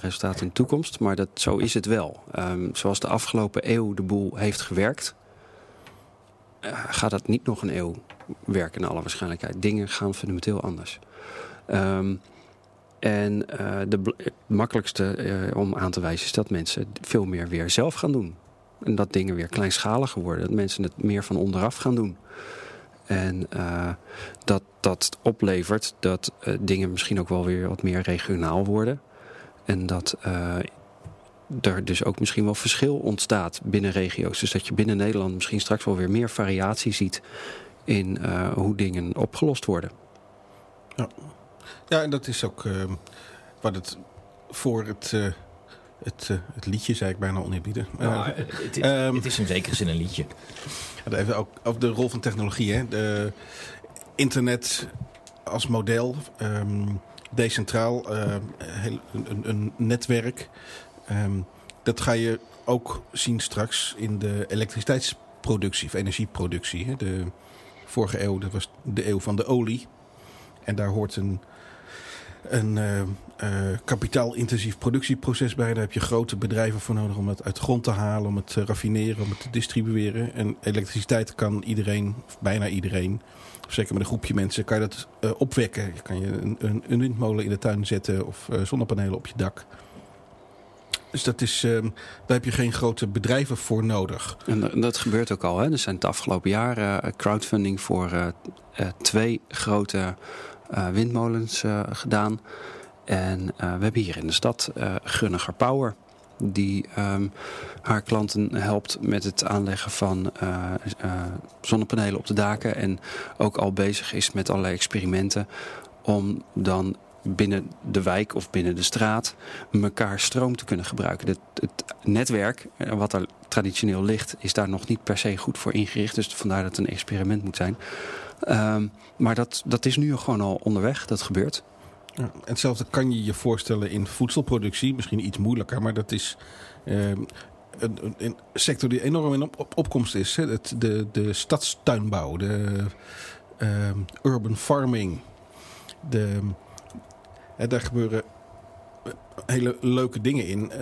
resultaten in de toekomst. Maar dat, zo is het wel. Um, zoals de afgelopen eeuw de boel heeft gewerkt, gaat dat niet nog een eeuw werken in alle waarschijnlijkheid. Dingen gaan fundamenteel anders. Um, en de het makkelijkste om aan te wijzen is dat mensen veel meer weer zelf gaan doen. En dat dingen weer kleinschaliger worden. Dat mensen het meer van onderaf gaan doen. En uh, dat dat oplevert dat dingen misschien ook wel weer wat meer regionaal worden. En dat er dus ook misschien wel verschil ontstaat binnen regio's. Dus dat je binnen Nederland misschien straks wel weer meer variatie ziet in hoe dingen opgelost worden. Ja. Ja, en dat is ook uh, wat het voor het, uh, het, uh, het liedje, zei ik bijna oneerbieden. Nou, het, is, um, het is in zekere zin een liedje. Even ook over de rol van technologie. Hè. De internet als model, um, decentraal, heel, een, een, netwerk. Um, dat ga je ook zien straks in de elektriciteitsproductie of energieproductie. Hè. De vorige eeuw, dat was de eeuw van de olie. En daar hoort een een uh, uh, kapitaalintensief productieproces bij. Daar heb je grote bedrijven voor nodig om het uit de grond te halen, om het te raffineren, om het te distribueren. En elektriciteit kan iedereen, of bijna iedereen, zeker met een groepje mensen, kan je dat uh, opwekken. Je kan je een, een, windmolen in de tuin zetten of zonnepanelen op je dak. Dus dat is, uh, daar heb je geen grote bedrijven voor nodig. En dat gebeurt ook al. Hè? Er zijn het afgelopen jaar crowdfunding voor twee grote windmolens uh, gedaan. En uh, we hebben hier in de stad Gunniger Power. Die um, haar klanten helpt met het aanleggen van zonnepanelen op de daken. En ook al bezig is met allerlei experimenten. Om dan binnen de wijk of binnen de straat elkaar stroom te kunnen gebruiken. Het, het, netwerk, wat er traditioneel ligt, is daar nog niet per se goed voor ingericht. Dus vandaar dat het een experiment moet zijn. Um, maar dat, dat is nu gewoon al onderweg, dat gebeurt. Ja, hetzelfde kan je je voorstellen in voedselproductie. Misschien iets moeilijker, maar dat is uh, een, sector die enorm in op, opkomst is. Hè? Het, de, de stadstuinbouw, de uh, urban farming. De, hè, daar gebeuren hele leuke dingen in.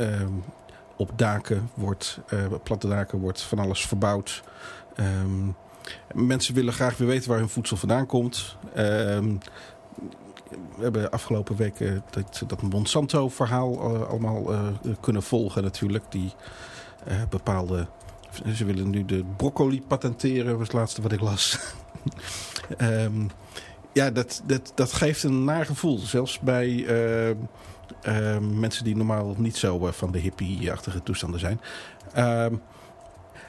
Op daken wordt, uh, platte daken wordt van alles verbouwd. Mensen willen graag weer weten waar hun voedsel vandaan komt. Ehm, we hebben afgelopen week dat, dat Monsanto-verhaal uh, allemaal uh, kunnen volgen natuurlijk. Die bepaalde... Ze willen nu de broccoli patenteren, was het laatste wat ik las. um, ja, dat, dat, dat geeft een naar gevoel. Zelfs bij ehm, mensen die normaal niet zo van de hippie-achtige toestanden zijn.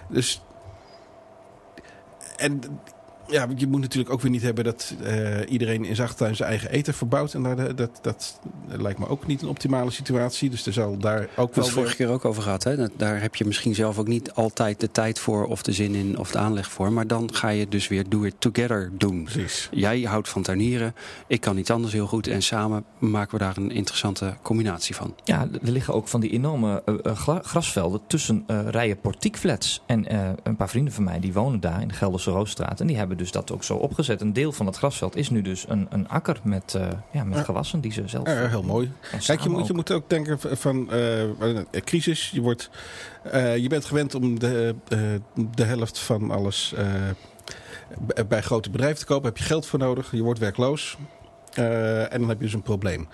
dus en ja, je moet natuurlijk ook weer niet hebben dat uh, iedereen in zijn achtertuin zijn eigen eten verbouwt. En daar, dat, dat, lijkt me ook niet een optimale situatie. Dus er zal daar ook wel. Dat vorige keer ook over gehad. Hè? Daar heb je misschien zelf ook niet altijd de tijd voor, of de zin in, of de aanleg voor. Maar dan ga je dus weer do it together doen. Precies. Jij houdt van tuinieren, ik kan iets anders heel goed. En samen maken we daar een interessante combinatie van. Ja, er liggen ook van die enorme uh, grasvelden tussen uh, rijen portiekflats. En een paar vrienden van mij die wonen daar in de Gelderse Roosstraat. En die hebben dus dat ook zo opgezet. Een deel van het grasveld is nu dus een, een akker met, uh, ja, met gewassen die ze zelf... Ja, heel mooi. Kijk, je moet, ook. je moet ook denken van uh, crisis. Je, wordt, uh, je bent gewend om de, de helft van alles bij grote bedrijven te kopen. Heb je geld voor nodig. Je wordt werkloos. en dan heb je dus een probleem.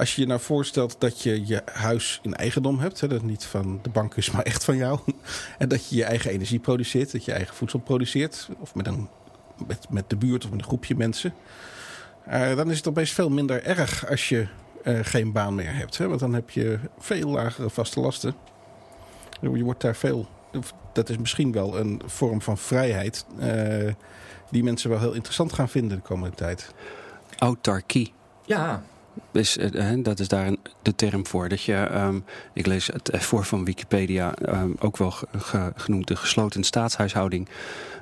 Als je je nou voorstelt dat je je huis in eigendom hebt, hè, dat niet van de bank is, maar echt van jou. En dat je je eigen energie produceert, dat je eigen voedsel produceert, of met, een, met, met de buurt of met een groepje mensen. Uh, dan is het opeens veel minder erg als je uh, geen baan meer hebt. Hè, want dan heb je veel lagere vaste lasten. Je wordt daar veel. Dat is misschien wel een vorm van vrijheid. Uh, die mensen wel heel interessant gaan vinden de komende tijd. Autarkie. Ja, is, uh, dat is daar een, de term voor. Dat je, um, ik lees het voor van Wikipedia, um, ook wel ge, genoemd de gesloten staatshuishouding,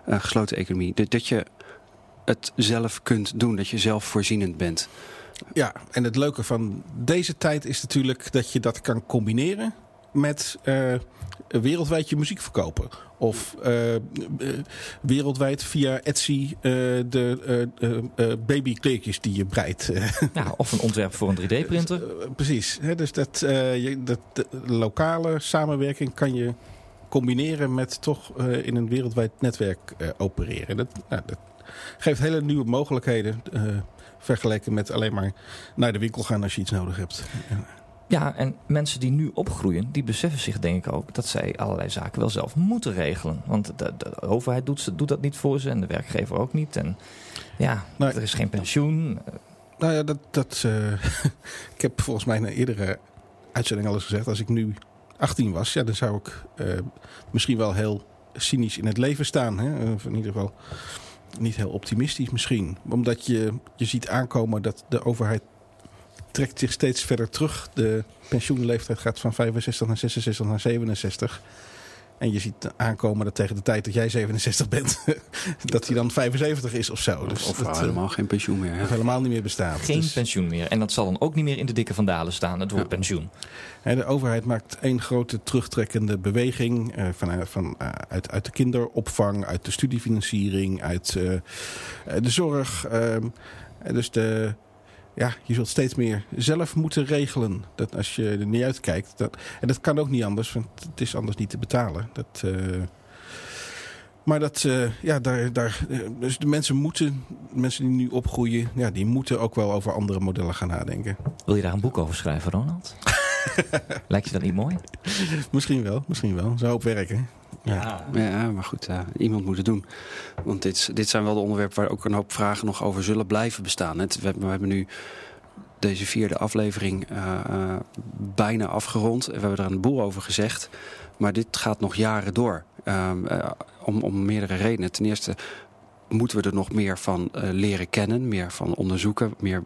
uh, gesloten economie. Dat, dat je het zelf kunt doen, dat je zelf voorzienend bent. Ja, en het leuke van deze tijd is natuurlijk dat je dat kan combineren met uh, wereldwijd je muziek verkopen. Of uh, wereldwijd via Etsy de babykleertjes die je breidt. ja, of een ontwerp voor een 3D-printer. precies. Hè, dus dat, je, dat de lokale samenwerking kan je combineren met toch in een wereldwijd netwerk opereren. Dat, nou, dat geeft hele nieuwe mogelijkheden. vergeleken met alleen maar naar de winkel gaan als je iets nodig hebt. Ja, en mensen die nu opgroeien, die beseffen zich denk ik ook dat zij allerlei zaken wel zelf moeten regelen. Want de, de overheid doet, doet, dat niet voor ze en de werkgever ook niet. En ja, nou, er is geen pensioen. Nou ja, dat, dat, uh, ik heb volgens mij in een eerdere uitzending al eens gezegd, als ik nu 18 was, ja, dan zou ik uh, misschien wel heel cynisch in het leven staan. Hè? Of in ieder geval niet heel optimistisch misschien. Omdat je, je ziet aankomen dat de overheid trekt zich steeds verder terug. De pensioenleeftijd gaat van 65 naar 66 naar 67. En je ziet aankomen dat tegen de tijd dat jij 67 bent, dat hij dan 75 is of zo. Dus of, dat, helemaal geen pensioen meer. Of helemaal niet meer bestaat. Geen dus- pensioen meer. En dat zal dan ook niet meer in de dikke vandalen staan, het woord pensioen. de overheid maakt één grote terugtrekkende beweging uh, van, van, uh, uit, uit de kinderopvang, uit de studiefinanciering, uit uh, de zorg. Ehm, dus de, ja, je zult steeds meer zelf moeten regelen. Dat als je er niet uitkijkt. Dat, en dat kan ook niet anders, want het is anders niet te betalen. Dat, uh, maar dat, uh, ja, daar, daar, eh, dus de mensen moeten, mensen die nu opgroeien, ja, die moeten ook wel over andere modellen gaan nadenken. Wil je daar een boek over schrijven, Ronald? Lijkt je dat niet mooi? misschien wel, misschien wel. Zou ook werken. Ja. ja, maar goed, uh, iemand moet het doen. Want dit, dit zijn wel de onderwerpen waar ook een hoop vragen nog over zullen blijven bestaan. Het, we, we hebben nu deze vierde aflevering uh, uh, bijna afgerond. We hebben er een boel over gezegd. Maar dit gaat nog jaren door. Um, om, om meerdere redenen. Ten eerste moeten we er nog meer van leren kennen. Meer van onderzoeken. Meer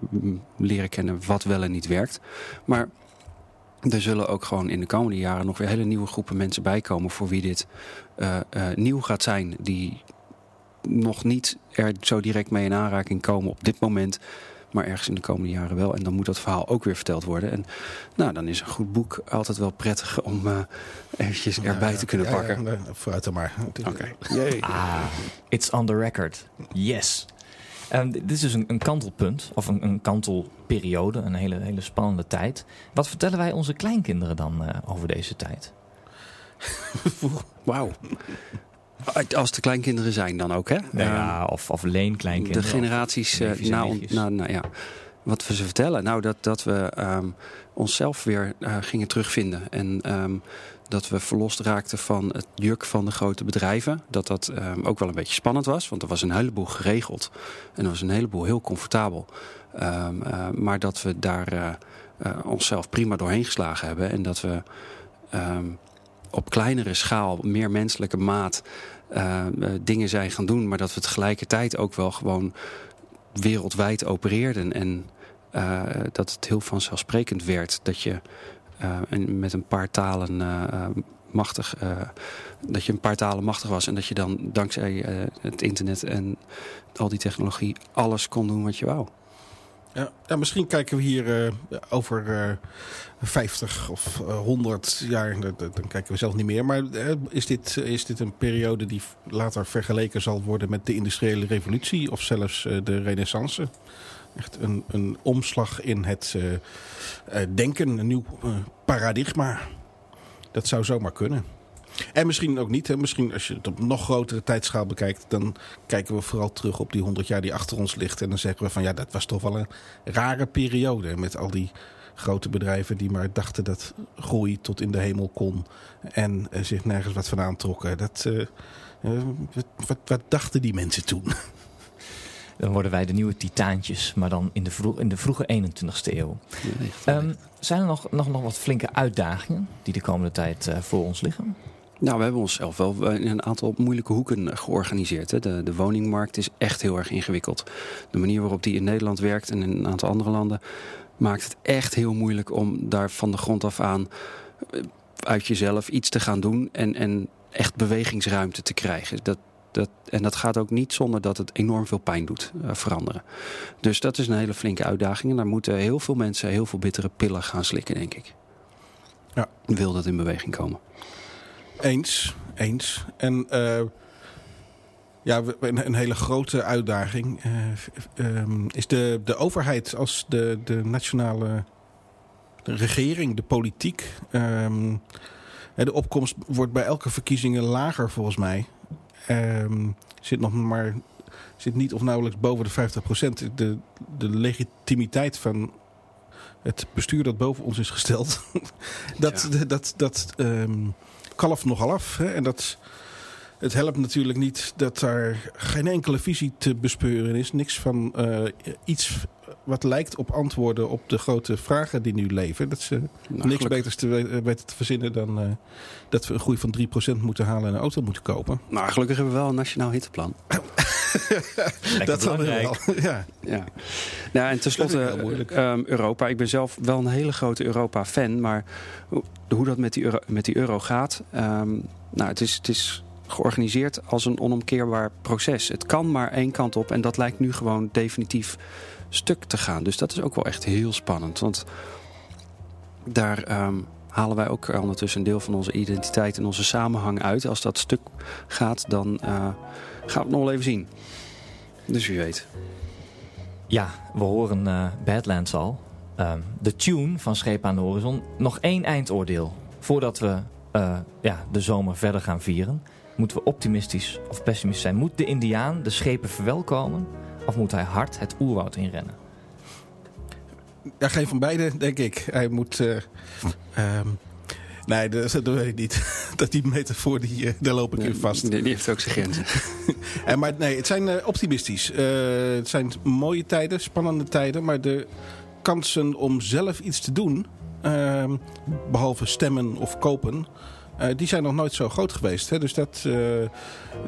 leren kennen wat wel en niet werkt. Maar er zullen ook gewoon in de komende jaren nog weer hele nieuwe groepen mensen bijkomen voor wie dit uh, uh, nieuw gaat zijn. Die nog niet er zo direct mee in aanraking komen op dit moment. Maar ergens in de komende jaren wel. En dan moet dat verhaal ook weer verteld worden. En nou, dan is een goed boek altijd wel prettig om uh, eventjes erbij te kunnen pakken. Ja, vooruit dan maar. Oké. Okay. Ah, it's on the record. Yes. Um, dit is dus een, een kantelpunt, of een, een, kantelperiode, een hele, hele spannende tijd. Wat vertellen wij onze kleinkinderen dan uh, over deze tijd? Wauw. Als de kleinkinderen zijn dan ook, hè? Ja, um, of, of leenkleinkinderen. De generaties uh, na, na, na, ja. Wat we ze vertellen? Nou, dat, dat we um, onszelf weer uh, gingen terugvinden. En um, dat we verlost raakten van het juk van de grote bedrijven. Dat dat um, ook wel een beetje spannend was, want er was een heleboel geregeld. En er was een heleboel heel comfortabel. Um, uh, maar dat we daar uh, uh, onszelf prima doorheen geslagen hebben. En dat we um, op kleinere schaal, meer menselijke maat, dingen zijn gaan doen. Maar dat we tegelijkertijd ook wel gewoon wereldwijd opereerden. En dat het heel vanzelfsprekend werd dat je en met een paar talen uh, machtig, dat je een paar talen machtig was en dat je dan dankzij het internet en al die technologie alles kon doen wat je wou. Ja, ja misschien kijken we hier over 50 of 100 jaar, dan kijken we zelf niet meer. Maar is, dit, is dit een periode die later vergeleken zal worden met de industriële revolutie of zelfs de renaissance? Echt een, een omslag in het uh, uh, denken, een nieuw uh, paradigma. Dat zou zomaar kunnen. En misschien ook niet. Hè. Misschien als je het op nog grotere tijdschaal bekijkt... dan kijken we vooral terug op die 100 jaar die achter ons ligt. En dan zeggen we van ja, dat was toch wel een rare periode... met al die grote bedrijven die maar dachten dat groei tot in de hemel kon... en zich nergens wat van aantrokken. Dat, wat, wat dachten die mensen toen? Dan worden wij de nieuwe titaantjes, maar dan in de, vroeg, in de vroege 21ste eeuw. um, zijn er nog, nog, nog wat flinke uitdagingen die de komende tijd uh, voor ons liggen? Nou, we hebben onszelf wel in een aantal moeilijke hoeken georganiseerd. Hè. De, de woningmarkt is echt heel erg ingewikkeld. De manier waarop die in Nederland werkt en in een aantal andere landen maakt het echt heel moeilijk om daar van de grond af aan eh, uit jezelf iets te gaan doen en, en echt bewegingsruimte te krijgen. Dat, dat, en dat gaat ook niet zonder dat het enorm veel pijn doet uh, veranderen. Dus dat is een hele flinke uitdaging. En daar moeten heel veel mensen heel veel bittere pillen gaan slikken, denk ik. ja. wil dat in beweging komen. Eens, eens. En uh, ja, een, een, hele grote uitdaging uh, um, is de, de overheid als de, de nationale de regering, de politiek. Um, de opkomst wordt bij elke verkiezingen lager volgens mij. Um, zit nog maar zit niet of nauwelijks boven de 50 procent. De, de legitimiteit van het bestuur dat boven ons is gesteld, dat, ja. dat, dat um, kalft nogal af. Hè? En dat, het helpt natuurlijk niet dat daar geen enkele visie te bespeuren is. Niks van uh, iets wat lijkt op antwoorden op de grote vragen die nu leven. Dat ze nou, niks beters te weten te verzinnen dan uh, dat we een groei van 3% moeten halen en een auto moeten kopen. Nou, gelukkig hebben we wel een nationaal hitteplan. dat zal wel. Ja. ja. Nou, en tenslotte um, Europa. Ik ben zelf wel een hele grote Europa-fan. Maar hoe dat met die euro, met die euro gaat... Um, nou, het is... Het is georganiseerd als een onomkeerbaar proces. Het kan maar één kant op en dat lijkt nu gewoon definitief stuk te gaan. Dus dat is ook wel echt heel spannend. Want daar um, halen wij ook ondertussen een deel van onze identiteit en onze samenhang uit. Als dat stuk gaat, dan uh, gaan we het nog wel even zien. Dus wie weet. Ja, we horen uh, Badlands al. Uh, de tune van Scheep aan de Horizon. Nog één eindoordeel. Voordat we uh, ja, de zomer verder gaan vieren. Moeten we optimistisch of pessimistisch zijn? Moet de Indiaan de schepen verwelkomen? Of moet hij hard het oerwoud inrennen? Ja, geen van beide, denk ik. Hij moet... Uh, um, nee, dat, dat, weet ik niet. dat die metafoor, die, uh, daar loop ik in vast. Die, die heeft ook zijn grenzen. en, maar nee, het zijn uh, optimistisch. het zijn mooie tijden, spannende tijden. Maar de kansen om zelf iets te doen... Ehm, behalve stemmen of kopen... Uh, die zijn nog nooit zo groot geweest. Hè? Dus dat uh,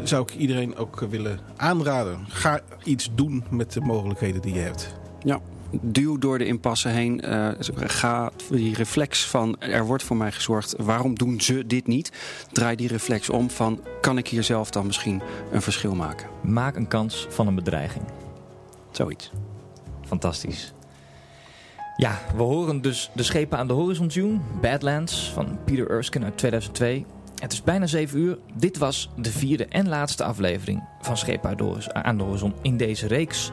zou ik iedereen ook willen aanraden. Ga iets doen met de mogelijkheden die je hebt. Ja, duw door de impasse heen. Uh, ga die reflex van er wordt voor mij gezorgd. Waarom doen ze dit niet? Draai die reflex om van kan ik hier zelf dan misschien een verschil maken? Maak een kans van een bedreiging. Zoiets. Fantastisch. Ja, we horen dus de schepen aan de horizon tune, Badlands van Peter Erskine uit 2002. Het is bijna 7 uur. Dit was de vierde en laatste aflevering van Schepen aan de horizon in deze reeks.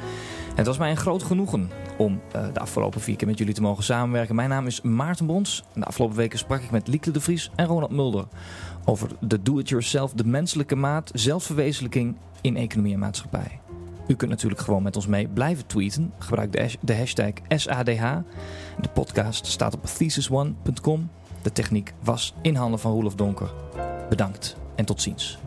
Het was mij een groot genoegen om uh, de afgelopen vier keer met jullie te mogen samenwerken. Mijn naam is Maarten Brons. De afgelopen weken sprak ik met Lieke de Vries en Ronald Mulder over de do-it-yourself, de menselijke maat, zelfverwezenlijking in economie en maatschappij. U kunt natuurlijk gewoon met ons mee blijven tweeten. Gebruik de, hashtag SADH. De podcast staat op thesisone.com. De techniek was in handen van Roelof Donker. Bedankt en tot ziens.